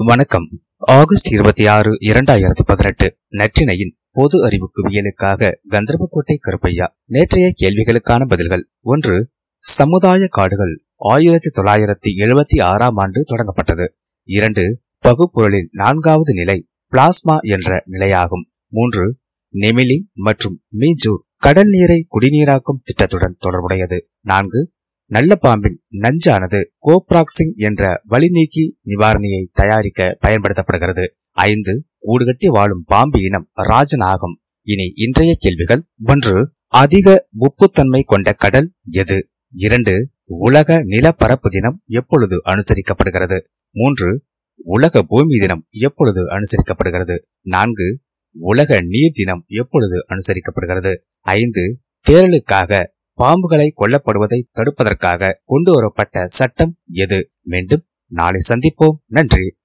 வணக்கம். ஆகஸ்ட் இருபத்தி ஆறு இரண்டாயிரத்தி பதினெட்டு நற்றினையின் பொது அறிவு குவியலுக்காக கந்தர்போட்டை கருப்பையா நேற்றைய கேள்விகளுக்கான பதில்கள். ஒன்று சமுதாய காடுகள் ஆயிரத்தி தொள்ளாயிரத்தி எழுபத்தி ஆறாம் ஆண்டு தொடங்கப்பட்டது. இரண்டு பகுப்பொருளின் நான்காவது நிலை பிளாஸ்மா என்ற நிலையாகும். மூன்று நெமிலி மற்றும் மீஞ்சூர் கடல் நீரை குடிநீராக்கும் திட்டத்துடன் தொடர்புடையது. நான்கு நல்ல பாம்பின் நஞ்சானது கோப்ராக்சிங் என்ற வலி நீக்கி நிவாரணியை தயாரிக்க பயன்படுத்தப்படுகிறது. ஐந்து கூடுகட்டி வாழும் பாம்பு இனம் ராஜநாகம் இனி இன்றைய கேள்விகள். ஒன்று அதிக உப்புத்தன்மை கொண்ட கடல் எது? இரண்டு உலக நிலப்பரப்பு தினம் எப்பொழுது அனுசரிக்கப்படுகிறது? மூன்று உலக பூமி தினம் எப்பொழுது அனுசரிக்கப்படுகிறது? நான்கு உலக நீர் தினம் எப்பொழுது அனுசரிக்கப்படுகிறது? ஐந்து தேரலுக்காக பாம்புகளை கொல்லப்படுவதை தடுப்பதற்காக கொண்டு வரப்பட்ட சட்டம் எது? மீண்டும் நாளை சந்திப்போம். நன்றி.